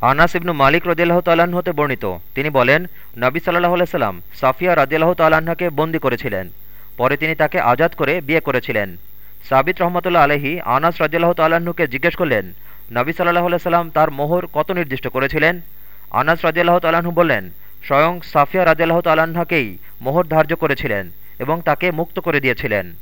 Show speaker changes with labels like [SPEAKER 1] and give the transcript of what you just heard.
[SPEAKER 1] আনাস ইবনু মালিক রদিয়াল্লাহ তাল্লাহ্ন হতে বর্ণিত। তিনি বলেন, নবী সাল্লাহ আলাইসাল্লাম সাফিয়া রাজিয়াল্লাহ তাল্লাহ্নকে বন্দী করেছিলেন। পরে তিনি তাকে আজাদ করে বিয়ে করেছিলেন। সাবিত রহমতুল্লাহ আলহী আনাস রাজিয়াল্লাহ তাল্লাহ্নকে জিজ্ঞেস করলেন, নবী সাল্লাহ আলাইসাল্লাম তার মোহর কত নির্দিষ্ট করেছিলেন? আনাস রাজিয়াল্লাহ তাল্লাহ্ন বললেন, স্বয়ং সাফিয়া রাজিয়াল্লাহ তাল্লাহ্নকেই মোহর ধার্য করেছিলেন এবং তাকে মুক্ত করে দিয়েছিলেন।